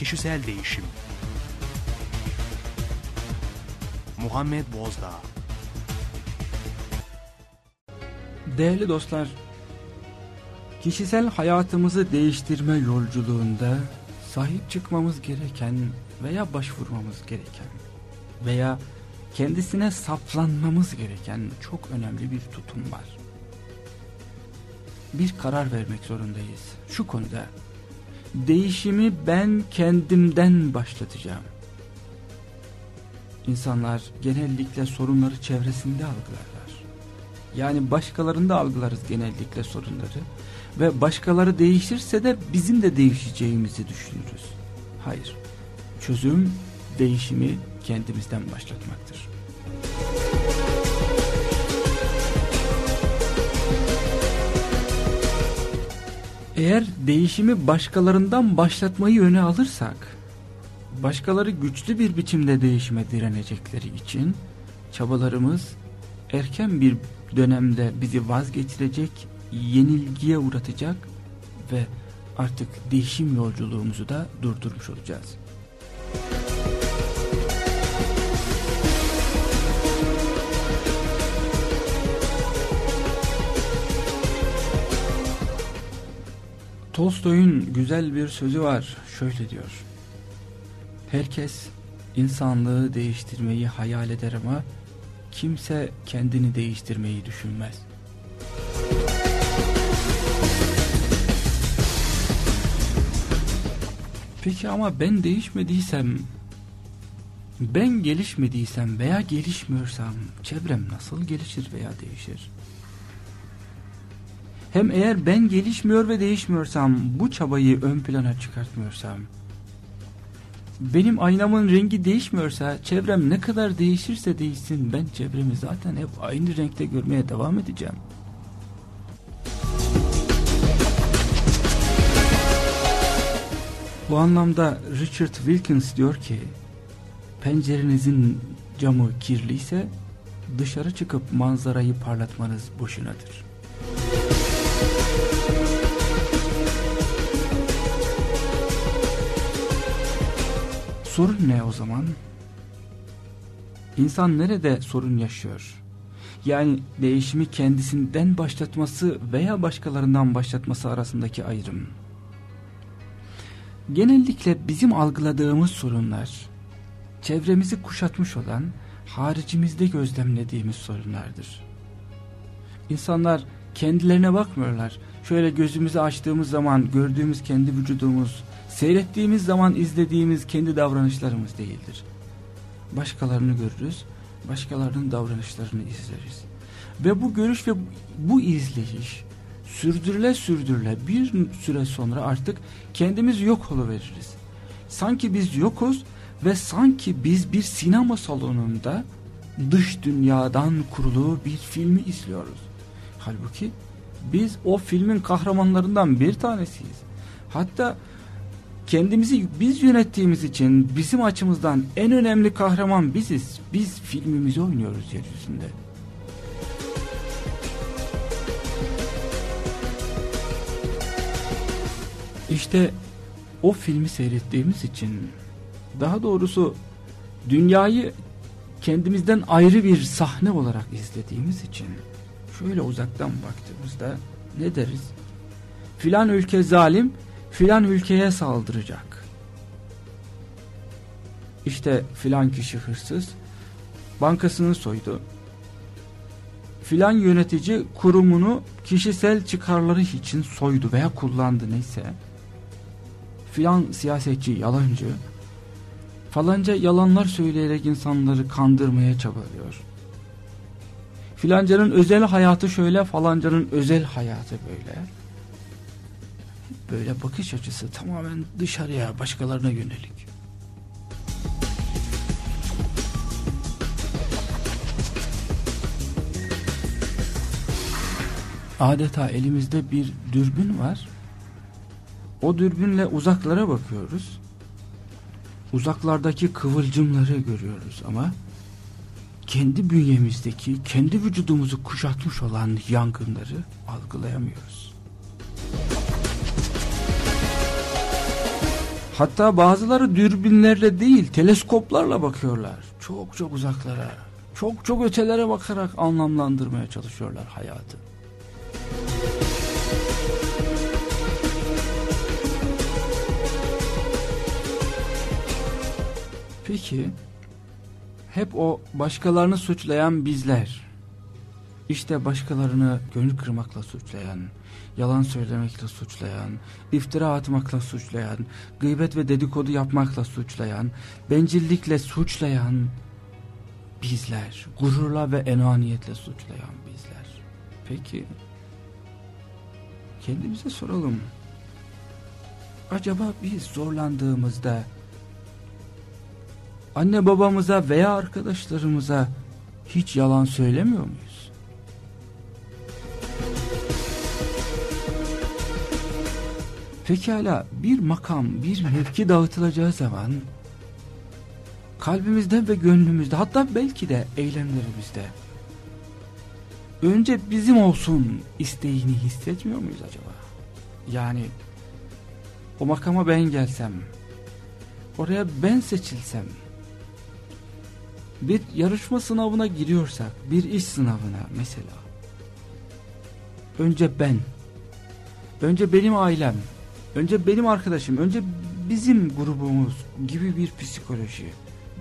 Kişisel Değişim Muhammed Bozdağ Değerli dostlar, kişisel hayatımızı değiştirme yolculuğunda sahip çıkmamız gereken veya başvurmamız gereken veya kendisine saplanmamız gereken çok önemli bir tutum var. Bir karar vermek zorundayız şu konuda. Değişimi ben kendimden başlatacağım. İnsanlar genellikle sorunları çevresinde algılarlar. Yani başkalarında algılarız genellikle sorunları ve başkaları değişirse de bizim de değişeceğimizi düşünürüz. Hayır, çözüm değişimi kendimizden başlatmaktır. Eğer değişimi başkalarından başlatmayı öne alırsak, başkaları güçlü bir biçimde değişime direnecekleri için çabalarımız erken bir dönemde bizi vazgeçirecek, yenilgiye uğratacak ve artık değişim yolculuğumuzu da durdurmuş olacağız. Tolstoy'un güzel bir sözü var. Şöyle diyor. Herkes insanlığı değiştirmeyi hayal eder ama kimse kendini değiştirmeyi düşünmez. Peki ama ben değişmediysem, ben gelişmediysem veya gelişmiyorsam çevrem nasıl gelişir veya değişir? Hem eğer ben gelişmiyor ve değişmiyorsam, bu çabayı ön plana çıkartmıyorsam, benim aynamın rengi değişmiyorsa, çevrem ne kadar değişirse değişsin, ben çevremi zaten hep aynı renkte görmeye devam edeceğim. Bu anlamda Richard Wilkins diyor ki, pencerenizin camı kirliyse, dışarı çıkıp manzarayı parlatmanız boşunadır. Sorun ne o zaman? İnsan nerede sorun yaşıyor? Yani değişimi kendisinden başlatması veya başkalarından başlatması arasındaki ayrım. Genellikle bizim algıladığımız sorunlar, çevremizi kuşatmış olan, haricimizde gözlemlediğimiz sorunlardır. İnsanlar kendilerine bakmıyorlar. Şöyle gözümüzü açtığımız zaman gördüğümüz kendi vücudumuz, seyrettiğimiz zaman izlediğimiz kendi davranışlarımız değildir. Başkalarını görürüz, başkalarının davranışlarını izleriz. Ve bu görüş ve bu izleyiş sürdürüle sürdürüle bir süre sonra artık kendimiz yok oluveririz. Sanki biz yokuz ve sanki biz bir sinema salonunda dış dünyadan kurulu bir filmi izliyoruz. Halbuki biz o filmin kahramanlarından bir tanesiyiz. Hatta kendimizi biz yönettiğimiz için bizim açımızdan en önemli kahraman biziz. Biz filmimizi oynuyoruz yeryüzünde. İşte o filmi seyrettiğimiz için daha doğrusu dünyayı kendimizden ayrı bir sahne olarak izlediğimiz için şöyle uzaktan baktığımızda ne deriz? Filan ülke zalim, filan ülkeye saldıracak. İşte filan kişi hırsız, bankasını soydu. Filan yönetici kurumunu kişisel çıkarları için soydu veya kullandı neyse. Filan siyasetçi yalancı, falanca yalanlar söyleyerek insanları kandırmaya çabalıyor. Filancanın özel hayatı şöyle, falancanın özel hayatı böyle. Böyle bakış açısı tamamen dışarıya, başkalarına yönelik. Adeta elimizde bir dürbün var. O dürbünle uzaklara bakıyoruz. Uzaklardaki kıvılcımları görüyoruz ama kendi bünyemizdeki, kendi vücudumuzu kuşatmış olan yangınları algılayamıyoruz. Hatta bazıları dürbinlerle değil teleskoplarla bakıyorlar. Çok çok uzaklara, çok çok ötelere bakarak anlamlandırmaya çalışıyorlar hayatı. Peki hep o başkalarını suçlayan bizler işte başkalarını gönül kırmakla suçlayan, yalan söylemekle suçlayan, iftira atmakla suçlayan, gıybet ve dedikodu yapmakla suçlayan, bencillikle suçlayan bizler, gururla ve enaniyetle suçlayan bizler. Peki kendimize soralım. Acaba biz zorlandığımızda anne babamıza veya arkadaşlarımıza hiç yalan söylemiyor muyuz? Pekala bir makam, bir mevki dağıtılacağı zaman kalbimizde ve gönlümüzde hatta belki de eylemlerimizde önce bizim olsun isteğini hissetmiyor muyuz acaba? Yani o makama ben gelsem, oraya ben seçilsem, bir yarışma sınavına giriyorsak, bir iş sınavına mesela, önce ben, önce benim ailem, önce benim arkadaşım, önce bizim grubumuz gibi bir psikoloji,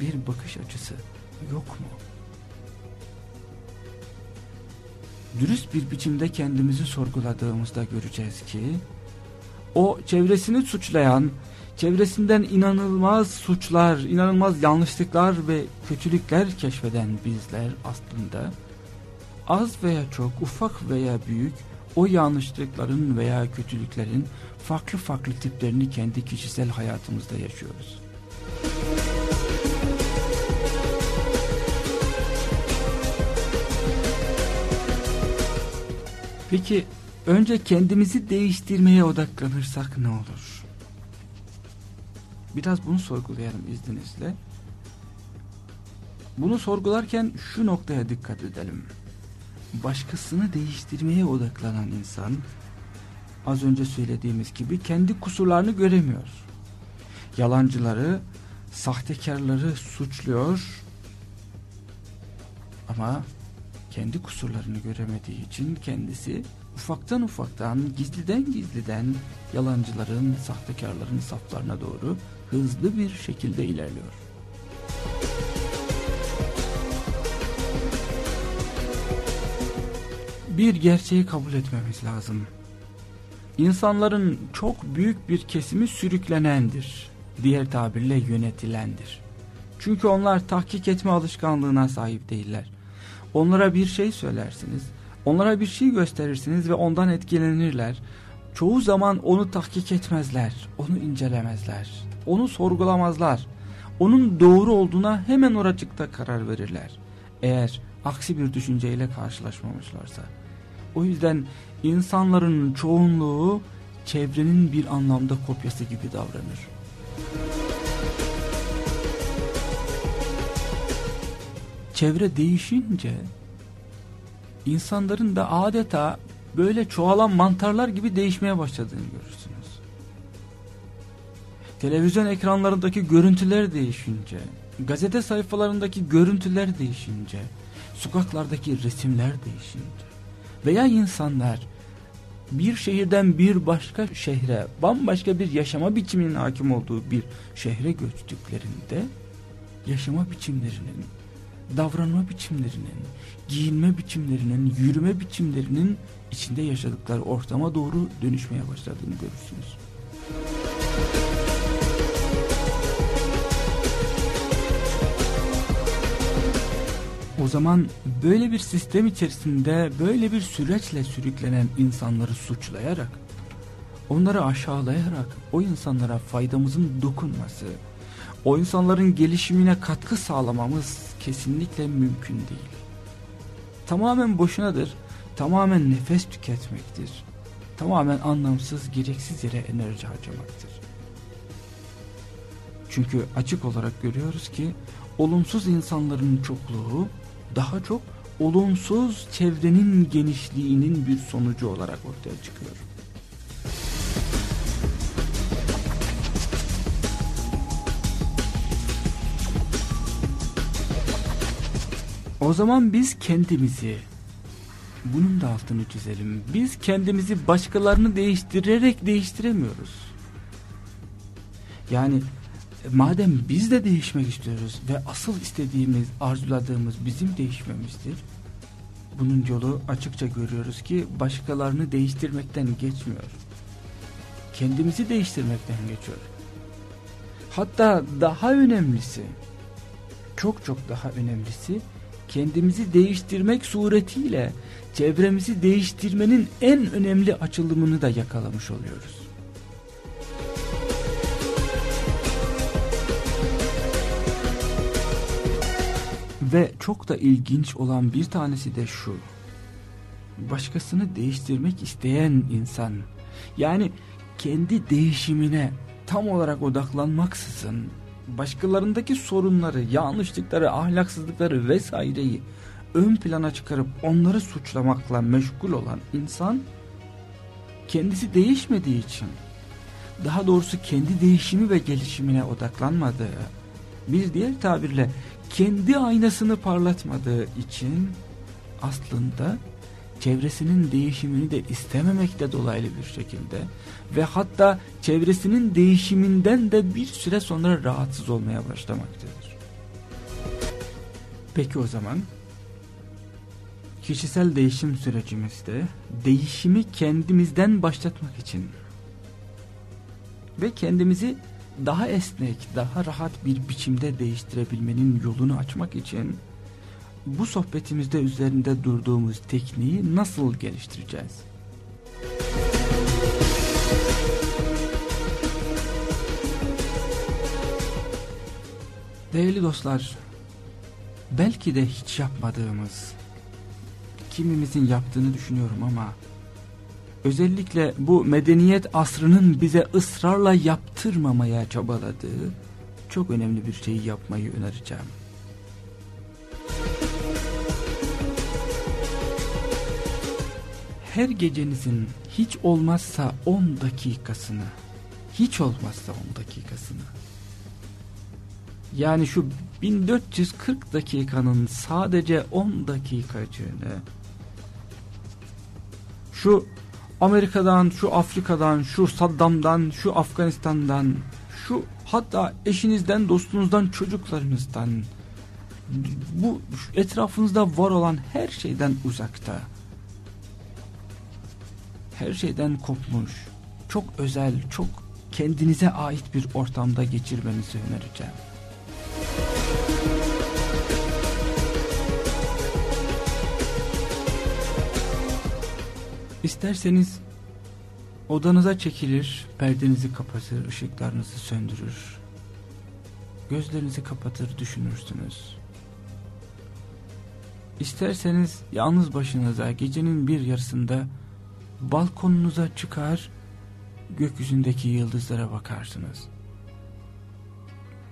bir bakış açısı yok mu? Dürüst bir biçimde kendimizi sorguladığımızda göreceğiz ki, o çevresini suçlayan, çevresinden inanılmaz suçlar, inanılmaz yanlışlıklar ve kötülükler keşfeden bizler aslında az veya çok, ufak veya büyük o yanlışlıkların veya kötülüklerin farklı farklı tiplerini kendi kişisel hayatımızda yaşıyoruz. Peki önce kendimizi değiştirmeye odaklanırsak ne olur? Biraz bunu sorgulayalım izninizle. Bunu sorgularken şu noktaya dikkat edelim. Başkasını değiştirmeye odaklanan insan az önce söylediğimiz gibi kendi kusurlarını göremiyor. Yalancıları, sahtekarları suçluyor ama kendi kusurlarını göremediği için kendisi ufaktan ufaktan gizliden gizliden yalancıların, sahtekarların saflarına doğru hızlı bir şekilde ilerliyor. Bir gerçeği kabul etmemiz lazım. İnsanların çok büyük bir kesimi sürüklenendir. Diğer tabirle yönetilendir. Çünkü onlar tahkik etme alışkanlığına sahip değiller. Onlara bir şey söylersiniz, onlara bir şey gösterirsiniz ve ondan etkilenirler. Çoğu zaman onu tahkik etmezler, onu incelemezler, onu sorgulamazlar. Onun doğru olduğuna hemen oracıkta karar verirler. Eğer aksi bir düşünceyle karşılaşmamışlarsa. O yüzden insanların çoğunluğu çevrenin bir anlamda kopyası gibi davranır. Çevre değişince insanların da adeta böyle çoğalan mantarlar gibi değişmeye başladığını görürsünüz. Televizyon ekranlarındaki görüntüler değişince, gazete sayfalarındaki görüntüler değişince, sokaklardaki resimler değişince veya insanlar bir şehirden bir başka şehre, bambaşka bir yaşama biçiminin hakim olduğu bir şehre göçtüklerinde yaşama biçimlerinin, davranma biçimlerinin, giyinme biçimlerinin, yürüme biçimlerinin içinde yaşadıkları ortama doğru dönüşmeye başladığını görürsünüz. O zaman böyle bir sistem içerisinde böyle bir süreçle sürüklenen insanları suçlayarak, onları aşağılayarak o insanlara faydamızın dokunması, o insanların gelişimine katkı sağlamamız kesinlikle mümkün değil. Tamamen boşunadır, tamamen nefes tüketmektir. Tamamen anlamsız, gereksiz yere enerji harcamaktır. Çünkü açık olarak görüyoruz ki olumsuz insanların çokluğu daha çok olumsuz çevrenin genişliğinin bir sonucu olarak ortaya çıkıyor. O zaman biz kendimizi bunun da altını çizelim. Biz kendimizi başkalarını değiştirerek değiştiremiyoruz. Yani madem biz de değişmek istiyoruz ve asıl istediğimiz, arzuladığımız bizim değişmemizdir. Bunun yolu açıkça görüyoruz ki başkalarını değiştirmekten geçmiyor. Kendimizi değiştirmekten geçiyor. Hatta daha önemlisi, çok çok daha önemlisi kendimizi değiştirmek suretiyle çevremizi değiştirmenin en önemli açılımını da yakalamış oluyoruz. Ve çok da ilginç olan bir tanesi de şu. Başkasını değiştirmek isteyen insan yani kendi değişimine tam olarak odaklanmaksızın başkalarındaki sorunları, yanlışlıkları, ahlaksızlıkları vesaireyi ön plana çıkarıp onları suçlamakla meşgul olan insan kendisi değişmediği için daha doğrusu kendi değişimi ve gelişimine odaklanmadığı bir diğer tabirle kendi aynasını parlatmadığı için aslında çevresinin değişimini de istememekte dolaylı bir şekilde ve hatta çevresinin değişiminden de bir süre sonra rahatsız olmaya başlamaktadır. Peki o zaman kişisel değişim sürecimizde değişimi kendimizden başlatmak için ve kendimizi daha esnek, daha rahat bir biçimde değiştirebilmenin yolunu açmak için bu sohbetimizde üzerinde durduğumuz tekniği nasıl geliştireceğiz? Değerli dostlar, belki de hiç yapmadığımız, kimimizin yaptığını düşünüyorum ama özellikle bu medeniyet asrının bize ısrarla yaptırmamaya çabaladığı çok önemli bir şeyi yapmayı önereceğim. Her gecenizin hiç olmazsa 10 dakikasını, hiç olmazsa 10 dakikasını, yani şu 1440 dakikanın sadece 10 dakikacığını, şu Amerika'dan, şu Afrika'dan, şu Saddam'dan, şu Afganistan'dan, şu hatta eşinizden, dostunuzdan, çocuklarınızdan, bu etrafınızda var olan her şeyden uzakta, her şeyden kopmuş, çok özel, çok kendinize ait bir ortamda geçirmenizi önereceğim. İsterseniz odanıza çekilir, perdenizi kapatır, ışıklarınızı söndürür. Gözlerinizi kapatır düşünürsünüz. İsterseniz yalnız başınıza gecenin bir yarısında balkonunuza çıkar, gökyüzündeki yıldızlara bakarsınız.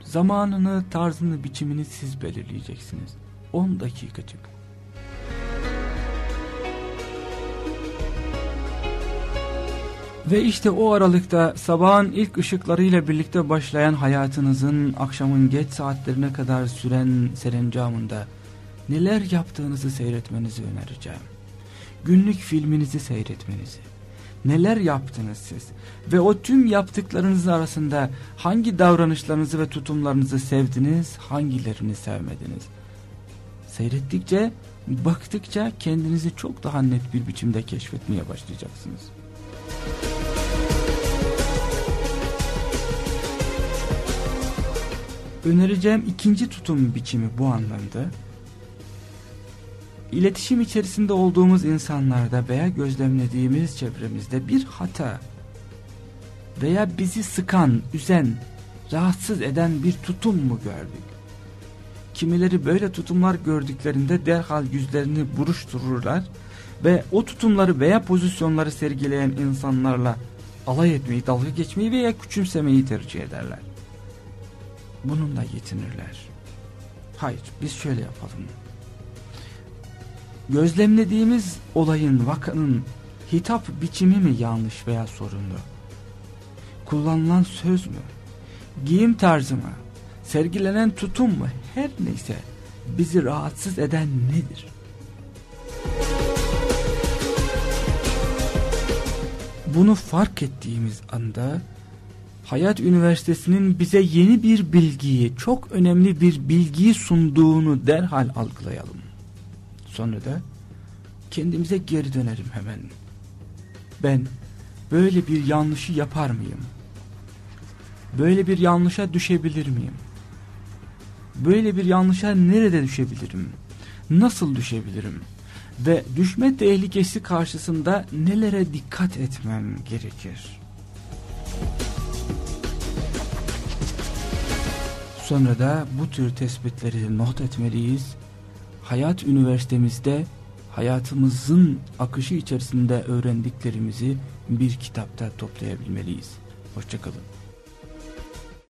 Zamanını, tarzını, biçimini siz belirleyeceksiniz. 10 dakikacık. Ve işte o aralıkta sabahın ilk ışıklarıyla birlikte başlayan hayatınızın akşamın geç saatlerine kadar süren serencamında neler yaptığınızı seyretmenizi önereceğim. Günlük filminizi seyretmenizi. Neler yaptınız siz? Ve o tüm yaptıklarınız arasında hangi davranışlarınızı ve tutumlarınızı sevdiniz, hangilerini sevmediniz? Seyrettikçe, baktıkça kendinizi çok daha net bir biçimde keşfetmeye başlayacaksınız. Önereceğim ikinci tutum biçimi bu anlamda. İletişim içerisinde olduğumuz insanlarda veya gözlemlediğimiz çevremizde bir hata veya bizi sıkan, üzen, rahatsız eden bir tutum mu gördük? Kimileri böyle tutumlar gördüklerinde derhal yüzlerini buruştururlar ve o tutumları veya pozisyonları sergileyen insanlarla alay etmeyi, dalga geçmeyi veya küçümsemeyi tercih ederler. Bununla yetinirler. Hayır, biz şöyle yapalım. Gözlemlediğimiz olayın, vakanın hitap biçimi mi yanlış veya sorunlu? Kullanılan söz mü? Giyim tarzı mı? Sergilenen tutum mu? Her neyse bizi rahatsız eden nedir? Bunu fark ettiğimiz anda Hayat Üniversitesi'nin bize yeni bir bilgiyi, çok önemli bir bilgiyi sunduğunu derhal algılayalım. Sonra da kendimize geri dönerim hemen. Ben böyle bir yanlışı yapar mıyım? Böyle bir yanlışa düşebilir miyim? Böyle bir yanlışa nerede düşebilirim? Nasıl düşebilirim? Ve düşme tehlikesi karşısında nelere dikkat etmem gerekir? Sonra da bu tür tespitleri not etmeliyiz. Hayat üniversitemizde hayatımızın akışı içerisinde öğrendiklerimizi bir kitapta toplayabilmeliyiz. Hoşçakalın.